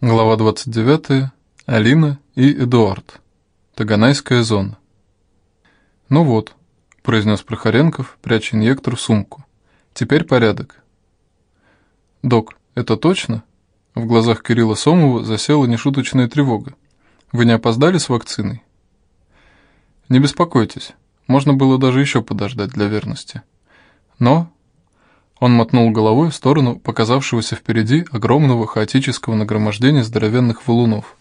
Глава 29. Алина и Эдуард. Таганайская зона. «Ну вот», — произнес Прохоренков, пряча инъектор в сумку. «Теперь порядок». «Док, это точно?» В глазах Кирилла Сомова засела нешуточная тревога. «Вы не опоздали с вакциной?» «Не беспокойтесь, можно было даже еще подождать для верности. Но он мотнул головой в сторону показавшегося впереди огромного хаотического нагромождения здоровенных валунов.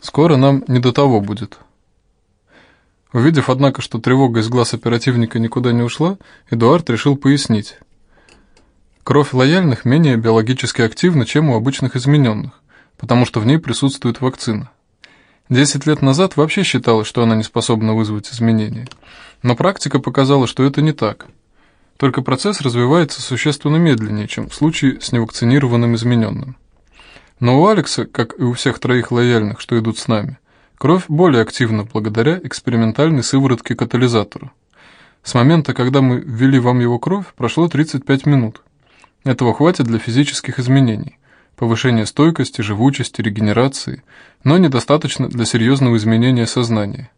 «Скоро нам не до того будет». Увидев, однако, что тревога из глаз оперативника никуда не ушла, Эдуард решил пояснить. Кровь лояльных менее биологически активна, чем у обычных измененных, потому что в ней присутствует вакцина. Десять лет назад вообще считалось, что она не способна вызвать изменения. Но практика показала, что это не так – только процесс развивается существенно медленнее, чем в случае с невакцинированным измененным. Но у Алекса, как и у всех троих лояльных, что идут с нами, кровь более активна благодаря экспериментальной сыворотке-катализатору. С момента, когда мы ввели вам его кровь, прошло 35 минут. Этого хватит для физических изменений, повышения стойкости, живучести, регенерации, но недостаточно для серьезного изменения сознания.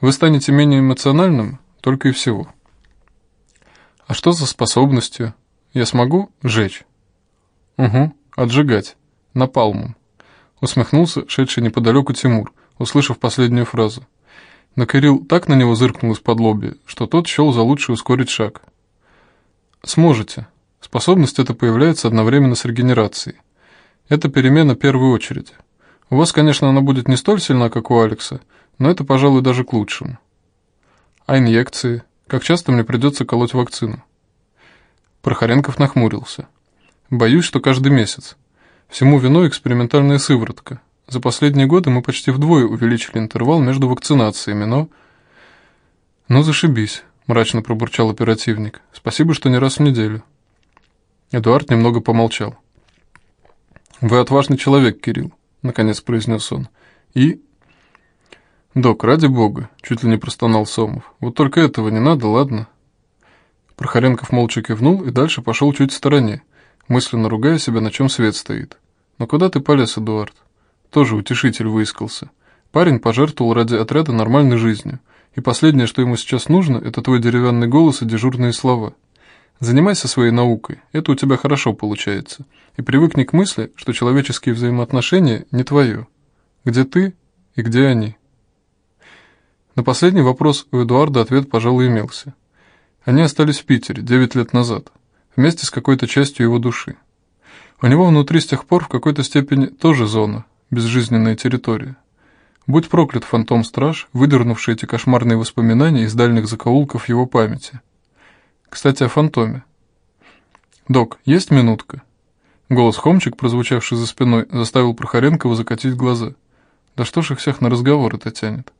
Вы станете менее эмоциональным только и всего. А что за способностью? Я смогу сжечь? Угу, отжигать. Напалмом. Усмехнулся шедший неподалеку Тимур, услышав последнюю фразу. Но Кирилл так на него зыркнул из-под лоби, что тот счел за лучше ускорить шаг. Сможете. Способность эта появляется одновременно с регенерацией. Это перемена первой очереди. У вас, конечно, она будет не столь сильна, как у Алекса, но это, пожалуй, даже к лучшему. А инъекции? Как часто мне придется колоть вакцину? Прохоренков нахмурился. Боюсь, что каждый месяц. Всему виной экспериментальная сыворотка. За последние годы мы почти вдвое увеличили интервал между вакцинациями, но... Ну, зашибись, мрачно пробурчал оперативник. Спасибо, что не раз в неделю. Эдуард немного помолчал. «Вы отважный человек, Кирилл», — наконец произнес он. «И «Док, ради бога», — чуть ли не простонал Сомов. «Вот только этого не надо, ладно?» Прохоренков молча кивнул и дальше пошел чуть в стороне, мысленно ругая себя, на чем свет стоит. «Но куда ты полез, Эдуард?» Тоже утешитель выискался. Парень пожертвовал ради отряда нормальной жизнью, и последнее, что ему сейчас нужно, это твой деревянный голос и дежурные слова. Занимайся своей наукой, это у тебя хорошо получается, и привыкни к мысли, что человеческие взаимоотношения не твое. Где ты и где они?» На последний вопрос у Эдуарда ответ, пожалуй, имелся. Они остались в Питере 9 лет назад, вместе с какой-то частью его души. У него внутри с тех пор в какой-то степени тоже зона, безжизненная территория. Будь проклят фантом-страж, выдернувший эти кошмарные воспоминания из дальних закоулков его памяти. Кстати, о фантоме. «Док, есть минутка?» Голос Хомчик, прозвучавший за спиной, заставил Прохоренкова закатить глаза. «Да что ж их всех на разговор это тянет?»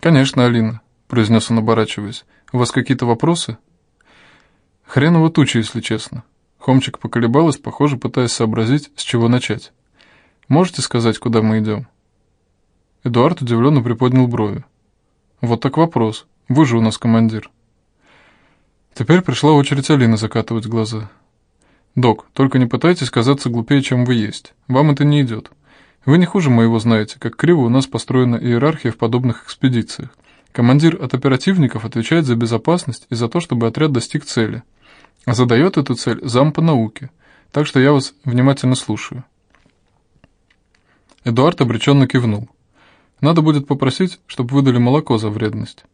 «Конечно, Алина», — произнес он, оборачиваясь. «У вас какие-то вопросы?» «Хреново туча, если честно». Хомчик поколебалась, похоже, пытаясь сообразить, с чего начать. «Можете сказать, куда мы идем?» Эдуард удивленно приподнял брови. «Вот так вопрос. Вы же у нас командир». Теперь пришла очередь Алины закатывать глаза. «Док, только не пытайтесь казаться глупее, чем вы есть. Вам это не идет. Вы не хуже моего знаете, как криво у нас построена иерархия в подобных экспедициях. Командир от оперативников отвечает за безопасность и за то, чтобы отряд достиг цели. А задает эту цель зам по науке. Так что я вас внимательно слушаю. Эдуард обреченно кивнул. Надо будет попросить, чтобы выдали молоко за вредность.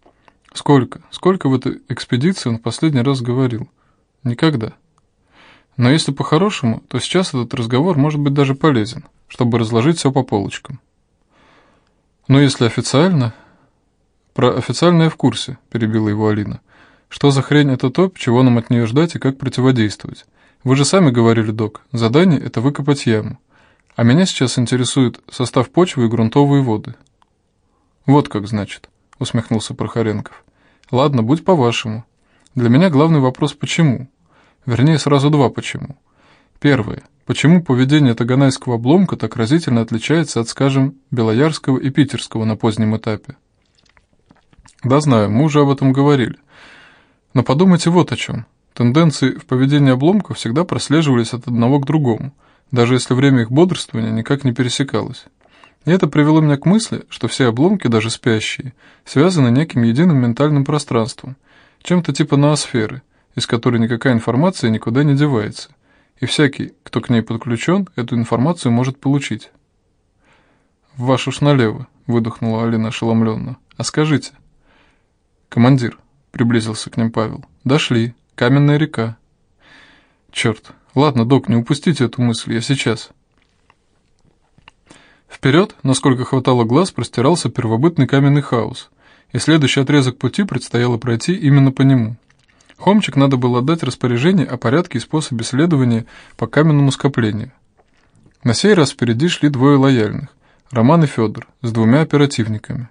Сколько? Сколько в этой экспедиции он в последний раз говорил? Никогда. Но если по-хорошему, то сейчас этот разговор может быть даже полезен чтобы разложить все по полочкам. Но если официально... Про официальное в курсе, перебила его Алина. Что за хрень это то, чего нам от нее ждать и как противодействовать? Вы же сами говорили, док, задание — это выкопать яму. А меня сейчас интересует состав почвы и грунтовые воды. Вот как значит, усмехнулся Прохоренков. Ладно, будь по-вашему. Для меня главный вопрос «почему?». Вернее, сразу два «почему?». Первое. Почему поведение Таганайского обломка так разительно отличается от, скажем, Белоярского и Питерского на позднем этапе? Да знаю, мы уже об этом говорили. Но подумайте вот о чем. Тенденции в поведении обломка всегда прослеживались от одного к другому, даже если время их бодрствования никак не пересекалось. И это привело меня к мысли, что все обломки, даже спящие, связаны неким единым ментальным пространством, чем-то типа ноосферы, из которой никакая информация никуда не девается, и всякий, кто к ней подключен, эту информацию может получить. «В вашу ж налево», — выдохнула Алина ошеломленно. «А скажите». «Командир», — приблизился к ним Павел. «Дошли. Каменная река». «Черт. Ладно, док, не упустите эту мысль. Я сейчас». Вперед, насколько хватало глаз, простирался первобытный каменный хаос, и следующий отрезок пути предстояло пройти именно по нему. Хомчик надо было дать распоряжение о порядке и способе следования по каменному скоплению. На сей раз впереди шли двое лояльных, Роман и Федор, с двумя оперативниками.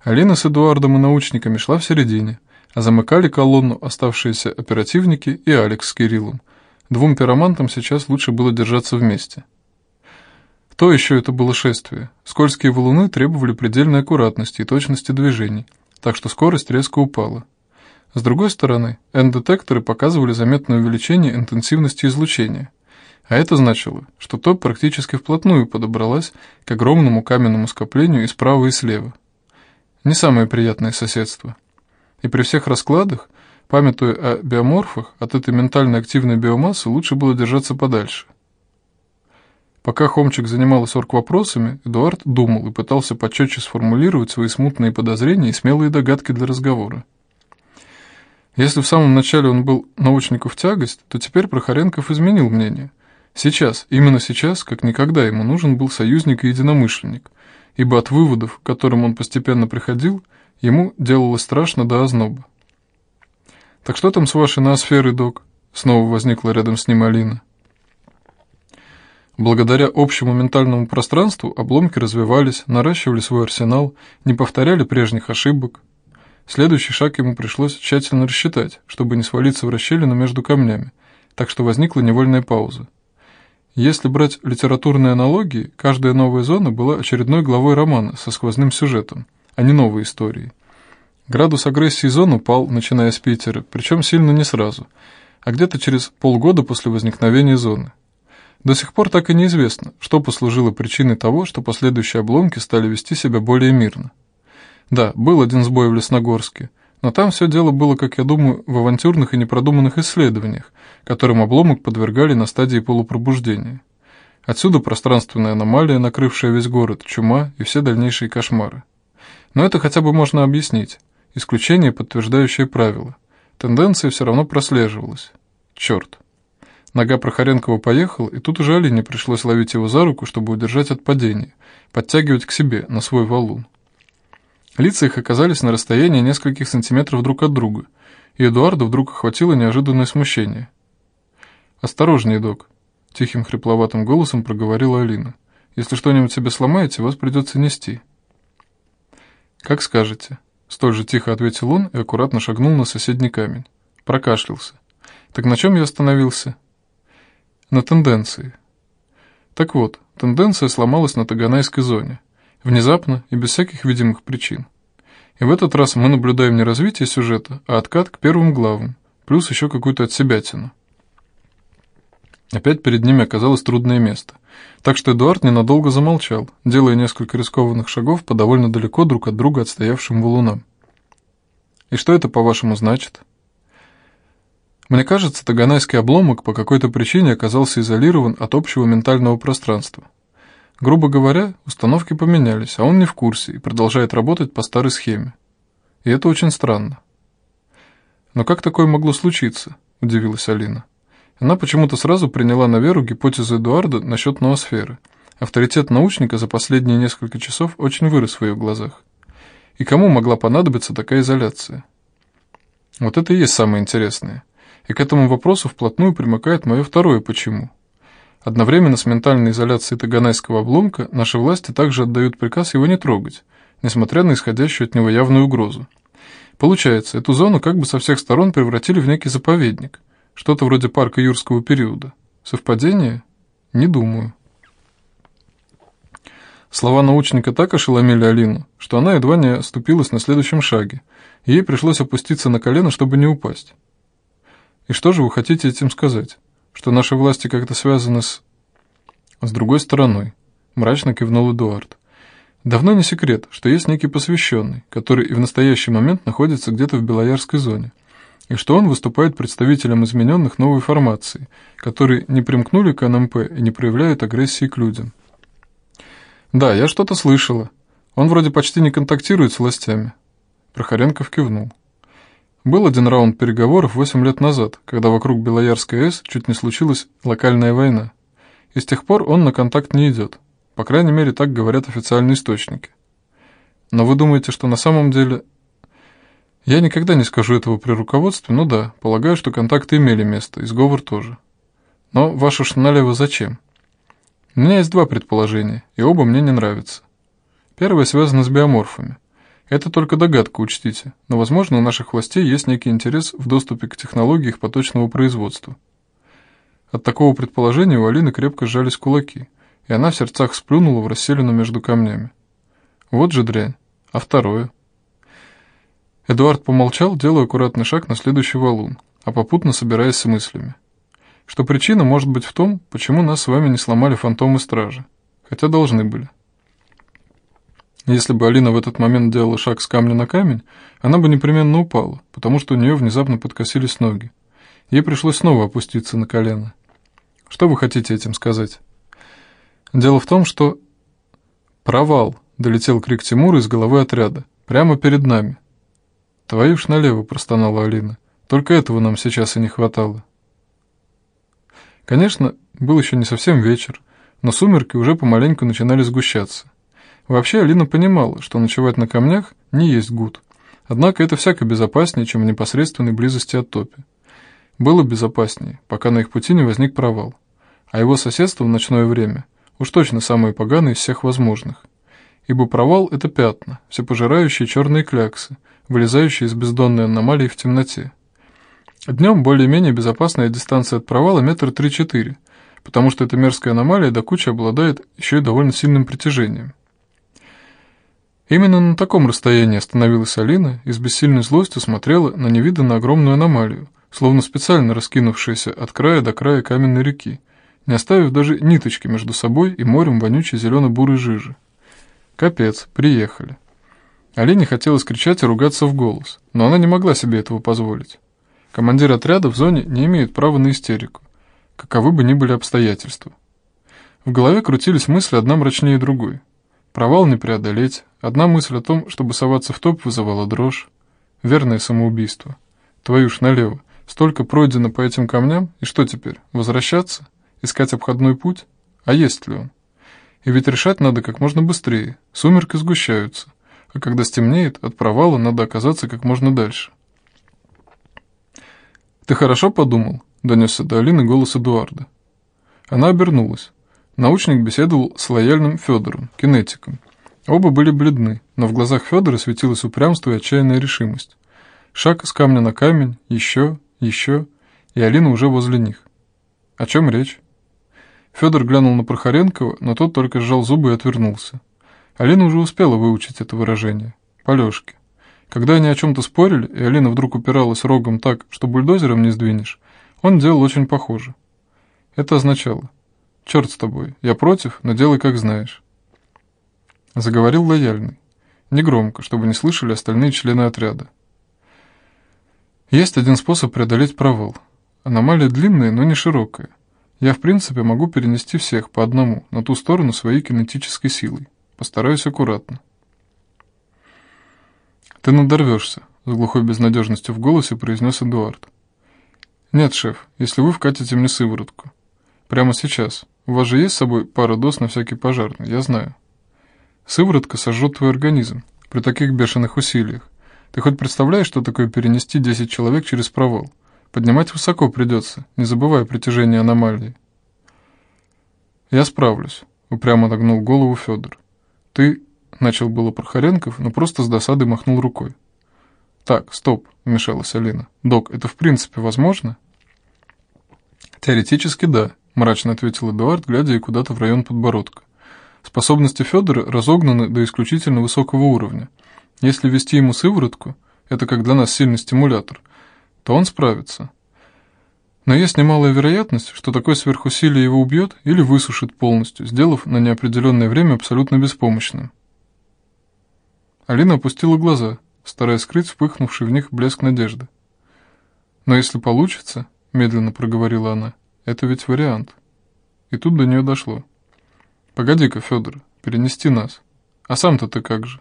Алина с Эдуардом и научниками шла в середине, а замыкали колонну оставшиеся оперативники и Алекс с Кириллом. Двум пиромантам сейчас лучше было держаться вместе. То еще это было шествие. Скользкие валуны требовали предельной аккуратности и точности движений, так что скорость резко упала. С другой стороны, N-детекторы показывали заметное увеличение интенсивности излучения – а это значило, что топ практически вплотную подобралась к огромному каменному скоплению и справа и слева. Не самое приятное соседство. И при всех раскладах, памятуя о биоморфах, от этой ментально активной биомассы лучше было держаться подальше. Пока Хомчик занималась орг-вопросами, Эдуард думал и пытался почетче сформулировать свои смутные подозрения и смелые догадки для разговора. Если в самом начале он был научнику в тягость, то теперь Прохоренков изменил мнение. Сейчас, именно сейчас, как никогда ему нужен был союзник и единомышленник, ибо от выводов, к которым он постепенно приходил, ему делалось страшно до озноба. «Так что там с вашей ноосферой, док?» Снова возникла рядом с ним Алина. Благодаря общему ментальному пространству обломки развивались, наращивали свой арсенал, не повторяли прежних ошибок. Следующий шаг ему пришлось тщательно рассчитать, чтобы не свалиться в расщелину между камнями, так что возникла невольная пауза. Если брать литературные аналогии, каждая новая зона была очередной главой романа со сквозным сюжетом, а не новой историей. Градус агрессии зон упал, начиная с Питера, причем сильно не сразу, а где-то через полгода после возникновения зоны. До сих пор так и неизвестно, что послужило причиной того, что последующие обломки стали вести себя более мирно. Да, был один сбой в Лесногорске, но там все дело было, как я думаю, в авантюрных и непродуманных исследованиях, которым обломок подвергали на стадии полупробуждения. Отсюда пространственная аномалия, накрывшая весь город, чума и все дальнейшие кошмары. Но это хотя бы можно объяснить. Исключение, подтверждающее правило. Тенденция все равно прослеживалась. Черт. Нога Прохоренкова поехала, и тут уже Алине пришлось ловить его за руку, чтобы удержать от падения, подтягивать к себе, на свой валун. Лица их оказались на расстоянии нескольких сантиметров друг от друга, и Эдуарда вдруг охватило неожиданное смущение. «Осторожнее, док», — тихим хрипловатым голосом проговорила Алина. «Если что-нибудь себе сломаете, вас придется нести». «Как скажете», — столь же тихо ответил он и аккуратно шагнул на соседний камень. Прокашлялся. «Так на чем я остановился?» «На тенденции». Так вот, тенденция сломалась на Таганайской зоне. Внезапно и без всяких видимых причин. И в этот раз мы наблюдаем не развитие сюжета, а откат к первым главам, плюс еще какую-то отсебятину. Опять перед ними оказалось трудное место. Так что Эдуард ненадолго замолчал, делая несколько рискованных шагов по довольно далеко друг от друга отстоявшим валунам. «И что это, по-вашему, значит?» Мне кажется, Таганайский обломок по какой-то причине оказался изолирован от общего ментального пространства. Грубо говоря, установки поменялись, а он не в курсе и продолжает работать по старой схеме. И это очень странно. «Но как такое могло случиться?» – удивилась Алина. Она почему-то сразу приняла на веру гипотезу Эдуарда насчет ноосферы. Авторитет научника за последние несколько часов очень вырос в ее глазах. И кому могла понадобиться такая изоляция? Вот это и есть самое интересное. И к этому вопросу вплотную примыкает мое второе «почему». Одновременно с ментальной изоляцией Таганайского обломка наши власти также отдают приказ его не трогать, несмотря на исходящую от него явную угрозу. Получается, эту зону как бы со всех сторон превратили в некий заповедник, что-то вроде парка юрского периода. Совпадение? Не думаю. Слова научника так ошеломили Алину, что она едва не оступилась на следующем шаге, ей пришлось опуститься на колено, чтобы не упасть. «И что же вы хотите этим сказать?» Что наши власти как-то связаны с... с другой стороной, мрачно кивнул Эдуард. Давно не секрет, что есть некий посвященный, который и в настоящий момент находится где-то в Белоярской зоне, и что он выступает представителем измененных новой формации, которые не примкнули к НМП и не проявляют агрессии к людям. «Да, я что-то слышала. Он вроде почти не контактирует с властями». Прохоренков кивнул. Был один раунд переговоров 8 лет назад, когда вокруг Белоярской АЭС чуть не случилась локальная война. И с тех пор он на контакт не идет. По крайней мере, так говорят официальные источники. Но вы думаете, что на самом деле... Я никогда не скажу этого при руководстве, ну да, полагаю, что контакты имели место, и сговор тоже. Но ваша ж налево зачем? У меня есть два предположения, и оба мне не нравятся. Первое связано с биоморфами. Это только догадка, учтите, но, возможно, у наших властей есть некий интерес в доступе к технологии их поточного производства. От такого предположения у Алины крепко сжались кулаки – и она в сердцах сплюнула в расселину между камнями. Вот же дрянь. А второе? Эдуард помолчал, делая аккуратный шаг на следующий валун, а попутно собираясь с мыслями. Что причина может быть в том, почему нас с вами не сломали фантомы стражи, хотя должны были. Если бы Алина в этот момент делала шаг с камня на камень, она бы непременно упала, потому что у нее внезапно подкосились ноги. Ей пришлось снова опуститься на колено. Что вы хотите этим сказать? Дело в том, что... Провал, долетел крик Тимура из головы отряда. Прямо перед нами. Твою ж налево, простонала Алина. Только этого нам сейчас и не хватало. Конечно, был еще не совсем вечер, но сумерки уже помаленьку начинали сгущаться. Вообще Алина понимала, что ночевать на камнях не есть гуд. Однако это всяко безопаснее, чем в непосредственной близости от топи. Было безопаснее, пока на их пути не возник провал. А его соседство в ночное время – Уж точно самые поганые из всех возможных. Ибо провал — это пятна, всепожирающие черные кляксы, вылезающие из бездонной аномалии в темноте. Днем более-менее безопасная дистанция от провала метр три-четыре, потому что эта мерзкая аномалия до кучи обладает еще и довольно сильным притяжением. Именно на таком расстоянии остановилась Алина и с бессильной злостью смотрела на невиданно огромную аномалию, словно специально раскинувшуюся от края до края каменной реки, не оставив даже ниточки между собой и морем вонючей зелено-бурой жижи. Капец, приехали. Олене хотелось кричать и ругаться в голос, но она не могла себе этого позволить. Командир отряда в зоне не имеет права на истерику, каковы бы ни были обстоятельства. В голове крутились мысли одна мрачнее другой. Провал не преодолеть, одна мысль о том, чтобы соваться в топ, вызывала дрожь. Верное самоубийство. Твою ж налево. Столько пройдено по этим камням, и что теперь, возвращаться? Искать обходной путь? А есть ли он? И ведь решать надо как можно быстрее. Сумерки сгущаются. А когда стемнеет, от провала надо оказаться как можно дальше. «Ты хорошо подумал?» — донесся до Алины голос Эдуарда. Она обернулась. Научник беседовал с лояльным Федором, кинетиком. Оба были бледны, но в глазах Федора светилось упрямство и отчаянная решимость. Шаг с камня на камень, еще, еще, и Алина уже возле них. О чем речь? Федор глянул на Прохоренкова, но тот только сжал зубы и отвернулся. Алина уже успела выучить это выражение. По Лёшке. Когда они о чем-то спорили, и Алина вдруг упиралась рогом так, что бульдозером не сдвинешь, он делал очень похоже. Это означало «Черт с тобой, я против, но делай как знаешь». Заговорил лояльный. Негромко, чтобы не слышали остальные члены отряда. Есть один способ преодолеть провал. Аномалия длинная, но не широкая. Я, в принципе, могу перенести всех по одному на ту сторону своей кинетической силой. Постараюсь аккуратно. «Ты надорвешься», — с глухой безнадежностью в голосе произнес Эдуард. «Нет, шеф, если вы вкатите мне сыворотку. Прямо сейчас. У вас же есть с собой пара доз на всякий пожарный, я знаю. Сыворотка сожжет твой организм при таких бешеных усилиях. Ты хоть представляешь, что такое перенести 10 человек через провал? Поднимать высоко придется, не забывая притяжение аномалии. «Я справлюсь», — упрямо нагнул голову Федор. «Ты...» — начал было Прохоренков, но просто с досадой махнул рукой. «Так, стоп», — вмешалась Алина. «Док, это в принципе возможно?» «Теоретически да», — мрачно ответил Эдуард, глядя куда-то в район подбородка. «Способности Федора разогнаны до исключительно высокого уровня. Если ввести ему сыворотку, это как для нас сильный стимулятор, то он справится. Но есть немалая вероятность, что такое сверхусилие его убьет или высушит полностью, сделав на неопределенное время абсолютно беспомощным. Алина опустила глаза, стараясь скрыть вспыхнувший в них блеск надежды. «Но если получится», — медленно проговорила она, — «это ведь вариант». И тут до нее дошло. «Погоди-ка, Федор, перенести нас. А сам-то ты как же?»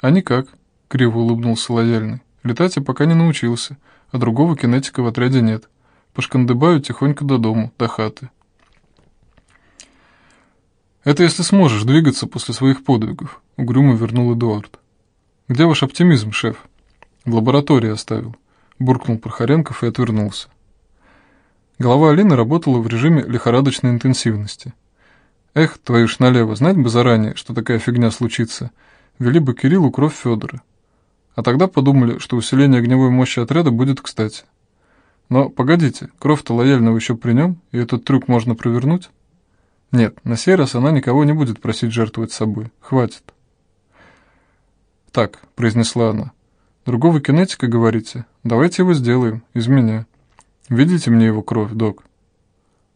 «А никак», — криво улыбнулся лояльный. «Летать я пока не научился, а другого кинетика в отряде нет. Пошкандыбаю тихонько до дому, до хаты». «Это если сможешь двигаться после своих подвигов», — угрюмо вернул Эдуард. «Где ваш оптимизм, шеф?» «В лаборатории оставил», — буркнул Прохоренков и отвернулся. Голова Алины работала в режиме лихорадочной интенсивности. Эх, твою ж налево, знать бы заранее, что такая фигня случится — вели бы Кириллу кровь Федора. А тогда подумали, что усиление огневой мощи отряда будет кстати. Но погодите, кровь-то лояльного еще при нем, и этот трюк можно провернуть? Нет, на сей раз она никого не будет просить жертвовать собой. Хватит. «Так», — произнесла она, — «другого кинетика, говорите? Давайте его сделаем, из меня. Видите мне его кровь, док?»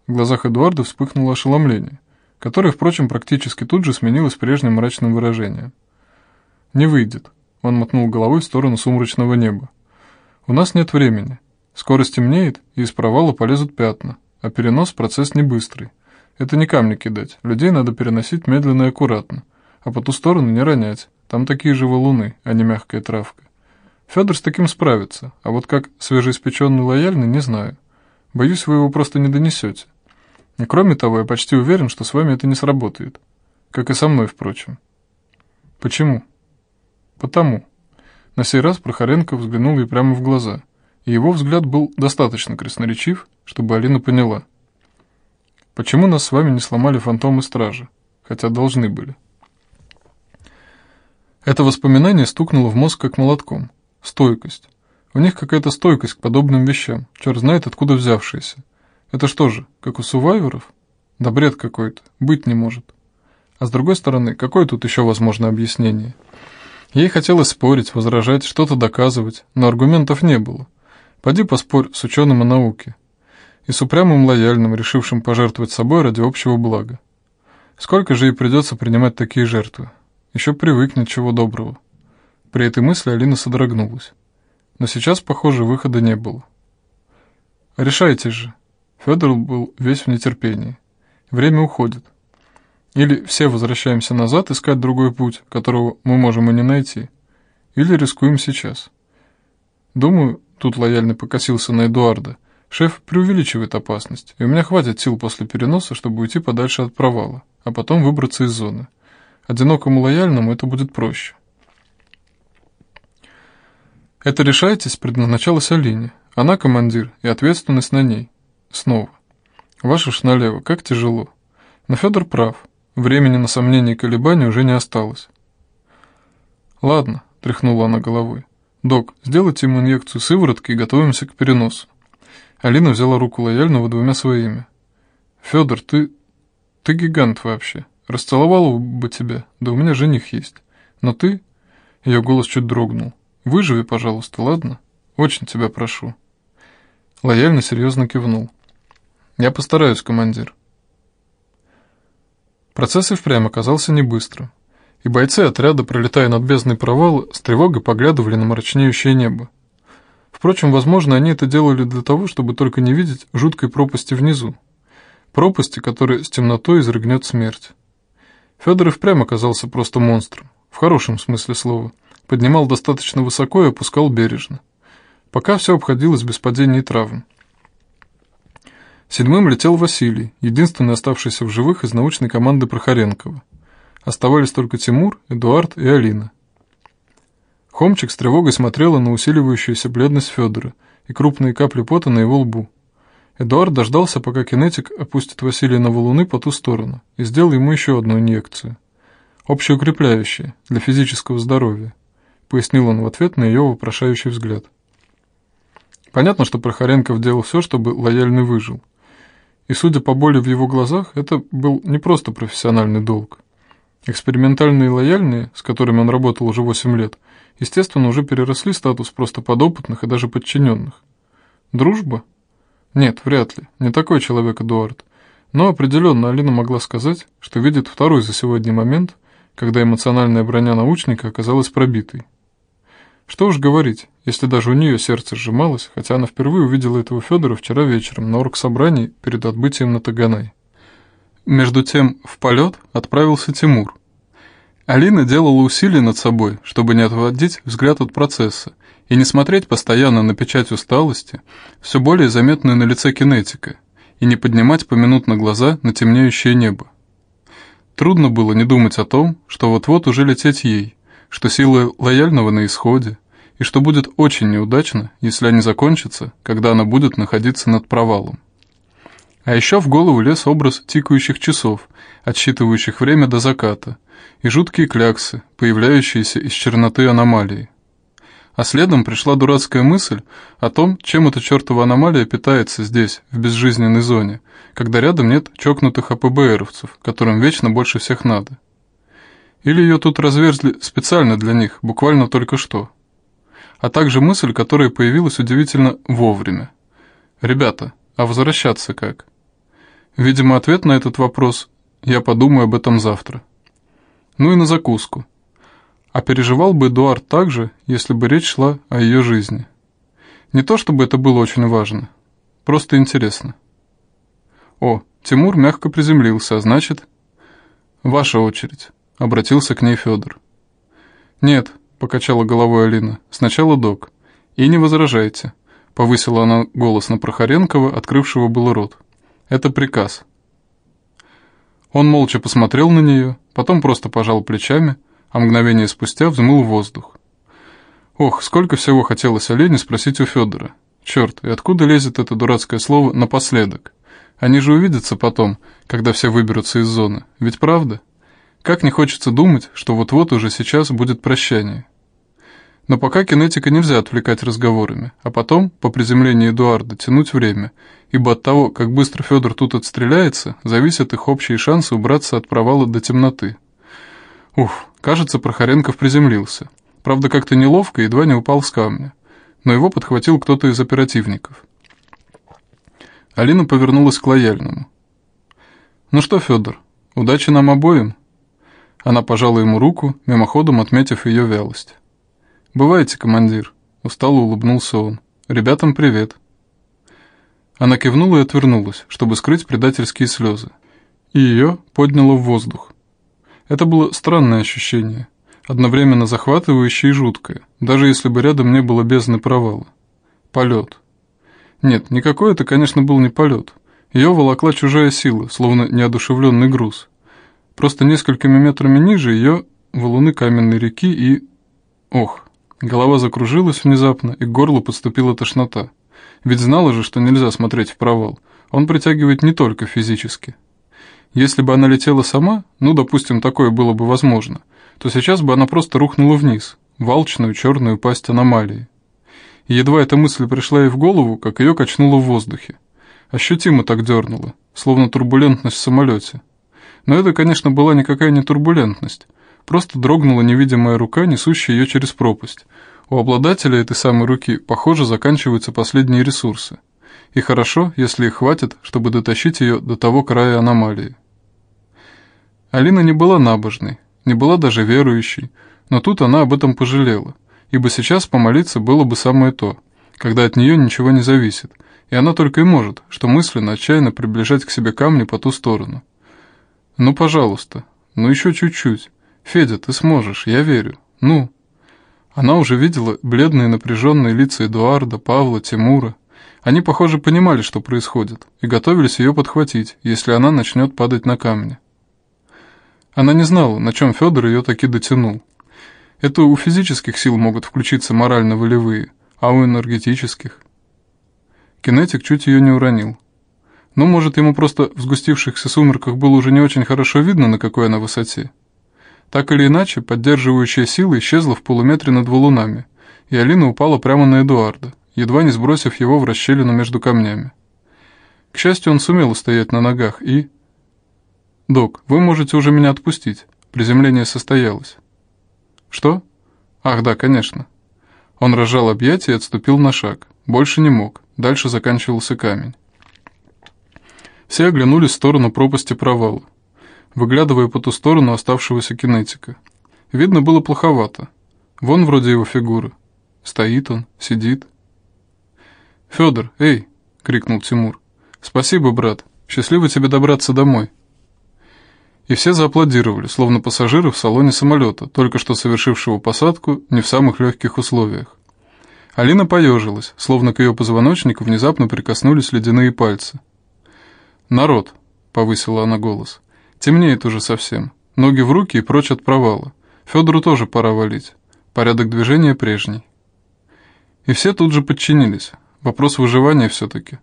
В глазах Эдуарда вспыхнуло ошеломление, которое, впрочем, практически тут же сменилось прежним мрачным выражением. «Не выйдет», — он мотнул головой в сторону сумрачного неба. «У нас нет времени. Скоро стемнеет, и из провала полезут пятна, а перенос — процесс не быстрый. Это не камни кидать, людей надо переносить медленно и аккуратно, а по ту сторону не ронять, там такие же валуны, а не мягкая травка. Федор с таким справится, а вот как свежеиспеченный лояльный, не знаю. Боюсь, вы его просто не донесете. И кроме того, я почти уверен, что с вами это не сработает. Как и со мной, впрочем. Почему? Потому. На сей раз Прохоренко взглянул ей прямо в глаза, и его взгляд был достаточно красноречив, чтобы Алина поняла. Почему нас с вами не сломали фантомы стражи, хотя должны были? Это воспоминание стукнуло в мозг как молотком. Стойкость. У них какая-то стойкость к подобным вещам, черт знает откуда взявшаяся. Это что же, как у сувайверов? Да бред какой-то, быть не может. А с другой стороны, какое тут еще возможно объяснение? Ей хотелось спорить, возражать, что-то доказывать, но аргументов не было. Поди поспорь с ученым о науке. И с упрямым лояльным, решившим пожертвовать собой ради общего блага. Сколько же ей придется принимать такие жертвы? Еще привыкнет чего доброго. При этой мысли Алина содрогнулась. Но сейчас, похоже, выхода не было. «Решайте же». Федор был весь в нетерпении. Время уходит. Или все возвращаемся назад искать другой путь, которого мы можем и не найти. Или рискуем сейчас. Думаю, тут лояльно покосился на Эдуарда, шеф преувеличивает опасность, и у меня хватит сил после переноса, чтобы уйти подальше от провала, а потом выбраться из зоны. Одинокому лояльному это будет проще. Это решайтесь предназначалось Алине. Она командир, и ответственность на ней. Снова. Ваша ж налево, как тяжело. Но Федор прав. Времени на сомнения и колебания уже не осталось. «Ладно», — тряхнула она головой. «Док, сделайте ему инъекцию сыворотки и готовимся к переносу». Алина взяла руку лояльного двумя своими. «Федор, ты... ты гигант вообще. Расцеловала бы тебя, да у меня жених есть. Но ты...» Ее голос чуть дрогнул. «Выживи, пожалуйста, ладно? Очень тебя прошу». Лояльно серьезно кивнул. «Я постараюсь, командир». Процесс и впрямь оказался не быстрым, и бойцы отряда, пролетая над бездной провала, с тревогой поглядывали на мрачнеющее небо. Впрочем, возможно, они это делали для того, чтобы только не видеть жуткой пропасти внизу. Пропасти, которая с темнотой изрыгнет смерть. Федор и впрямь оказался просто монстром, в хорошем смысле слова. Поднимал достаточно высоко и опускал бережно. Пока все обходилось без падений и травм. Седьмым летел Василий, единственный оставшийся в живых из научной команды Прохоренкова. Оставались только Тимур, Эдуард и Алина. Хомчик с тревогой смотрела на усиливающуюся бледность Федора и крупные капли пота на его лбу. Эдуард дождался, пока кинетик опустит Василия на валуны по ту сторону и сделал ему еще одну инъекцию. Общеукрепляющую, для физического здоровья, пояснил он в ответ на ее вопрошающий взгляд. Понятно, что Прохоренков делал все, чтобы лояльный выжил – и, судя по боли в его глазах, это был не просто профессиональный долг. Экспериментальные лояльные, с которыми он работал уже 8 лет, естественно, уже переросли статус просто подопытных и даже подчиненных. Дружба? Нет, вряд ли. Не такой человек Эдуард. Но определенно Алина могла сказать, что видит второй за сегодня момент, когда эмоциональная броня научника оказалась пробитой. Что уж говорить, если даже у нее сердце сжималось, хотя она впервые увидела этого Федора вчера вечером на оргсобрании перед отбытием на Таганай. Между тем в полет отправился Тимур. Алина делала усилия над собой, чтобы не отводить взгляд от процесса и не смотреть постоянно на печать усталости, все более заметную на лице кинетика, и не поднимать поминутно глаза на темнеющее небо. Трудно было не думать о том, что вот-вот уже лететь ей, что силы лояльного на исходе, и что будет очень неудачно, если они закончатся, когда она будет находиться над провалом. А еще в голову лез образ тикающих часов, отсчитывающих время до заката, и жуткие кляксы, появляющиеся из черноты аномалии. А следом пришла дурацкая мысль о том, чем эта чертова аномалия питается здесь, в безжизненной зоне, когда рядом нет чокнутых АПБРовцев, которым вечно больше всех надо. Или ее тут разверзли специально для них, буквально только что. А также мысль, которая появилась удивительно вовремя. «Ребята, а возвращаться как?» Видимо, ответ на этот вопрос «я подумаю об этом завтра». Ну и на закуску – а переживал бы Эдуард так же, если бы речь шла о ее жизни. Не то чтобы это было очень важно, просто интересно. О, Тимур мягко приземлился, а значит... «Ваша очередь», — обратился к ней Федор. «Нет», — покачала головой Алина, — «сначала док. И не возражайте», — повысила она голос на Прохоренкова, открывшего был рот. «Это приказ». Он молча посмотрел на нее, потом просто пожал плечами, — а мгновение спустя взмыл воздух. Ох, сколько всего хотелось Олене спросить у Федора. Черт, и откуда лезет это дурацкое слово «напоследок»? Они же увидятся потом, когда все выберутся из зоны. Ведь правда? Как не хочется думать, что вот-вот уже сейчас будет прощание. Но пока кинетика нельзя отвлекать разговорами, а потом, по приземлении Эдуарда, тянуть время, ибо от того, как быстро Федор тут отстреляется, зависят их общие шансы убраться от провала до темноты. Уф, кажется, Прохоренков приземлился. Правда, как-то неловко, едва не упал с камня. Но его подхватил кто-то из оперативников. Алина повернулась к лояльному. «Ну что, Федор, удачи нам обоим?» Она пожала ему руку, мимоходом отметив ее вялость. «Бывайте, командир», — устало улыбнулся он. «Ребятам привет». Она кивнула и отвернулась, чтобы скрыть предательские слезы. И ее подняло в воздух. Это было странное ощущение, одновременно захватывающее и жуткое, даже если бы рядом не было бездны провала. Полет. Нет, никакой это, конечно, был не полет. Ее волокла чужая сила, словно неодушевленный груз. Просто несколькими метрами ниже ее валуны каменной реки и... Ох, голова закружилась внезапно, и к горлу подступила тошнота. Ведь знала же, что нельзя смотреть в провал. Он притягивает не только физически. Если бы она летела сама, ну, допустим, такое было бы возможно, то сейчас бы она просто рухнула вниз, в алчную черную пасть аномалии. И едва эта мысль пришла ей в голову, как ее качнуло в воздухе. Ощутимо так дернуло, словно турбулентность в самолете. Но это, конечно, была никакая не турбулентность, просто дрогнула невидимая рука, несущая ее через пропасть. У обладателя этой самой руки, похоже, заканчиваются последние ресурсы и хорошо, если их хватит, чтобы дотащить ее до того края аномалии. Алина не была набожной, не была даже верующей, но тут она об этом пожалела, ибо сейчас помолиться было бы самое то, когда от нее ничего не зависит, и она только и может, что мысленно отчаянно приближать к себе камни по ту сторону. «Ну, пожалуйста, ну еще чуть-чуть. Федя, ты сможешь, я верю. Ну». Она уже видела бледные напряженные лица Эдуарда, Павла, Тимура, они, похоже, понимали, что происходит, и готовились ее подхватить, если она начнет падать на камни. Она не знала, на чем Федор ее таки дотянул. Это у физических сил могут включиться морально-волевые, а у энергетических. Кинетик чуть ее не уронил. Ну, может, ему просто в сгустившихся сумерках было уже не очень хорошо видно, на какой она высоте. Так или иначе, поддерживающая сила исчезла в полуметре над валунами, и Алина упала прямо на Эдуарда едва не сбросив его в расщелину между камнями. К счастью, он сумел устоять на ногах и... «Док, вы можете уже меня отпустить. Приземление состоялось». «Что?» «Ах, да, конечно». Он разжал объятия и отступил на шаг. Больше не мог. дальше заканчивался камень. Все оглянулись в сторону пропасти провала, выглядывая по ту сторону оставшегося кинетика. Видно было плоховато. Вон вроде его фигуры. Стоит он, сидит. «Федор, эй!» — крикнул Тимур. «Спасибо, брат. Счастливо тебе добраться домой». И все зааплодировали, словно пассажиры в салоне самолета, только что совершившего посадку не в самых легких условиях. Алина поежилась, словно к ее позвоночнику внезапно прикоснулись ледяные пальцы. «Народ», — повысила она голос, — «темнеет уже совсем. Ноги в руки и прочь от провала. Федору тоже пора валить. Порядок движения прежний». И все тут же подчинились. Вопрос выживания все-таки.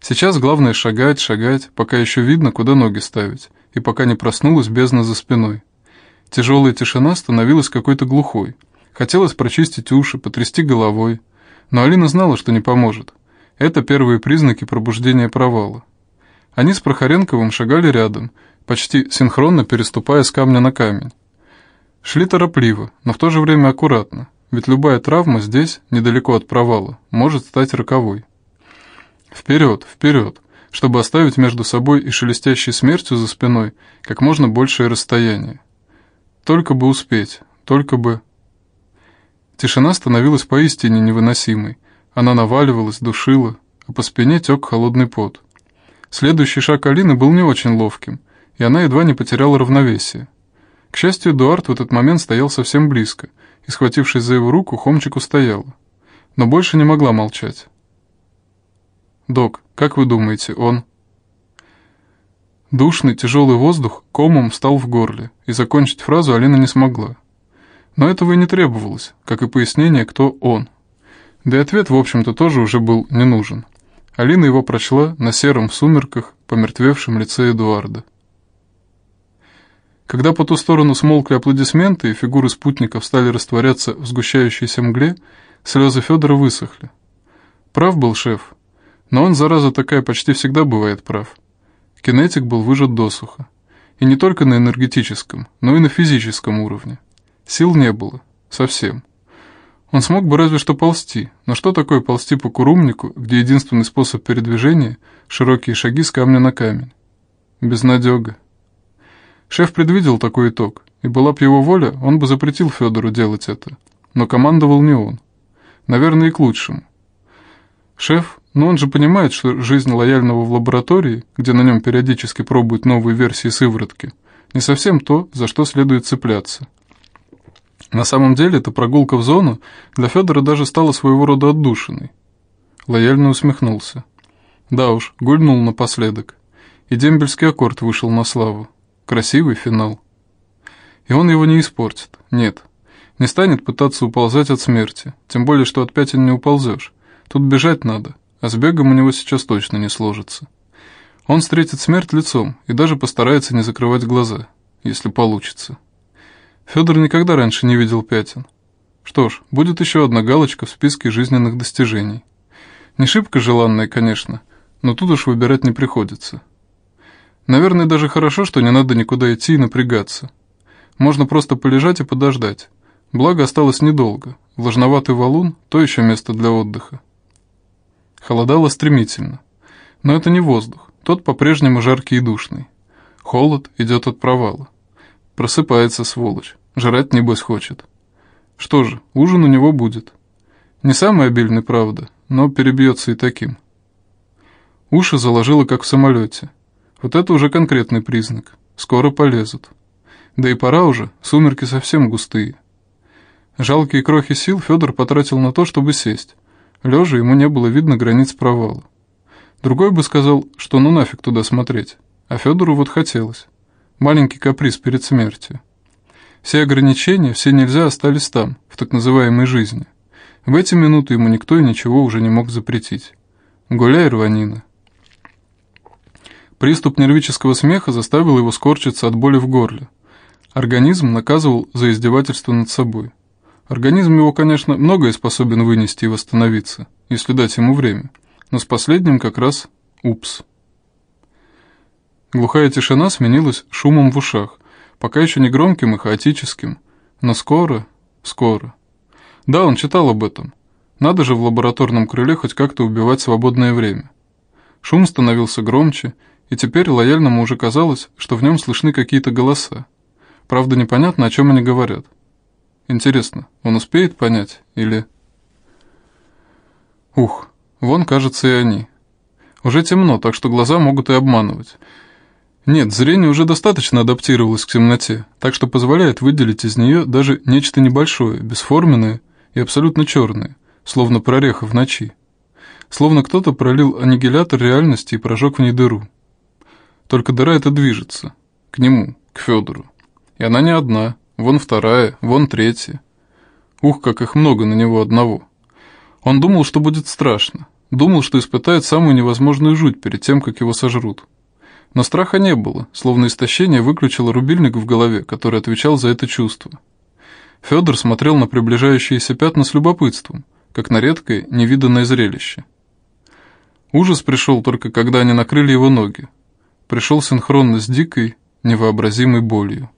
Сейчас главное шагать, шагать, пока еще видно, куда ноги ставить, и пока не проснулась бездна за спиной. Тяжелая тишина становилась какой-то глухой. Хотелось прочистить уши, потрясти головой. Но Алина знала, что не поможет. Это первые признаки пробуждения провала. Они с Прохоренковым шагали рядом, почти синхронно переступая с камня на камень. Шли торопливо, но в то же время аккуратно, ведь любая травма здесь, недалеко от провала, может стать роковой. Вперед, вперед, чтобы оставить между собой и шелестящей смертью за спиной как можно большее расстояние. Только бы успеть, только бы... Тишина становилась поистине невыносимой. Она наваливалась, душила, а по спине тек холодный пот. Следующий шаг Алины был не очень ловким, и она едва не потеряла равновесие. К счастью, Эдуард в этот момент стоял совсем близко, и, схватившись за его руку, Хомчик устояла. Но больше не могла молчать. «Док, как вы думаете, он...» Душный, тяжелый воздух комом встал в горле, и закончить фразу Алина не смогла. Но этого и не требовалось, как и пояснение, кто он. Да и ответ, в общем-то, тоже уже был не нужен. Алина его прочла на сером сумерках, помертвевшем лице Эдуарда. Когда по ту сторону смолкли аплодисменты и фигуры спутников стали растворяться в сгущающейся мгле, слезы Федора высохли. Прав был шеф, но он, зараза такая, почти всегда бывает прав. Кинетик был выжат досуха. И не только на энергетическом, но и на физическом уровне. Сил не было. Совсем. Он смог бы разве что ползти, но что такое ползти по курумнику, где единственный способ передвижения — широкие шаги с камня на камень? Безнадега. Шеф предвидел такой итог, и была б его воля, он бы запретил Федору делать это. Но командовал не он. Наверное, и к лучшему. Шеф, но он же понимает, что жизнь лояльного в лаборатории, где на нем периодически пробуют новые версии сыворотки, не совсем то, за что следует цепляться. На самом деле, эта прогулка в зону для Федора даже стала своего рода отдушиной. Лояльно усмехнулся. Да уж, гульнул напоследок. И дембельский аккорд вышел на славу. Красивый финал. И он его не испортит, нет. Не станет пытаться уползать от смерти, тем более, что от пятен не уползешь. Тут бежать надо, а с бегом у него сейчас точно не сложится. Он встретит смерть лицом и даже постарается не закрывать глаза, если получится. Федор никогда раньше не видел пятен. Что ж, будет еще одна галочка в списке жизненных достижений. Не шибко желанная, конечно, но тут уж выбирать не приходится. Наверное, даже хорошо, что не надо никуда идти и напрягаться. Можно просто полежать и подождать. Благо осталось недолго. Влажноватый валун – то еще место для отдыха. Холодало стремительно. Но это не воздух, тот по-прежнему жаркий и душный. Холод идет от провала. Просыпается сволочь, жрать небось хочет. Что же, ужин у него будет. Не самый обильный, правда, но перебьется и таким. Уши заложило, как в самолете – вот это уже конкретный признак. Скоро полезут. Да и пора уже, сумерки совсем густые. Жалкие крохи сил Федор потратил на то, чтобы сесть. Лежа ему не было видно границ провала. Другой бы сказал, что ну нафиг туда смотреть. А Федору вот хотелось. Маленький каприз перед смертью. Все ограничения, все нельзя остались там, в так называемой жизни. В эти минуты ему никто и ничего уже не мог запретить. Гуляй, рванина. Приступ нервического смеха заставил его скорчиться от боли в горле. Организм наказывал за издевательство над собой. Организм его, конечно, многое способен вынести и восстановиться, если дать ему время, но с последним как раз упс. Глухая тишина сменилась шумом в ушах, пока еще не громким и хаотическим, но скоро, скоро. Да, он читал об этом. Надо же в лабораторном крыле хоть как-то убивать свободное время. Шум становился громче, и теперь лояльному уже казалось, что в нем слышны какие-то голоса. Правда, непонятно, о чем они говорят. Интересно, он успеет понять или... Ух, вон, кажется, и они. Уже темно, так что глаза могут и обманывать. Нет, зрение уже достаточно адаптировалось к темноте, так что позволяет выделить из нее даже нечто небольшое, бесформенное и абсолютно черное, словно прореха в ночи. Словно кто-то пролил аннигилятор реальности и прожег в ней дыру. Только дыра эта движется. К нему, к Федору. И она не одна. Вон вторая, вон третья. Ух, как их много на него одного. Он думал, что будет страшно. Думал, что испытает самую невозможную жуть перед тем, как его сожрут. Но страха не было, словно истощение выключило рубильник в голове, который отвечал за это чувство. Федор смотрел на приближающиеся пятна с любопытством, как на редкое, невиданное зрелище. Ужас пришел только когда они накрыли его ноги. Пришел синхронно с дикой, невообразимой болью.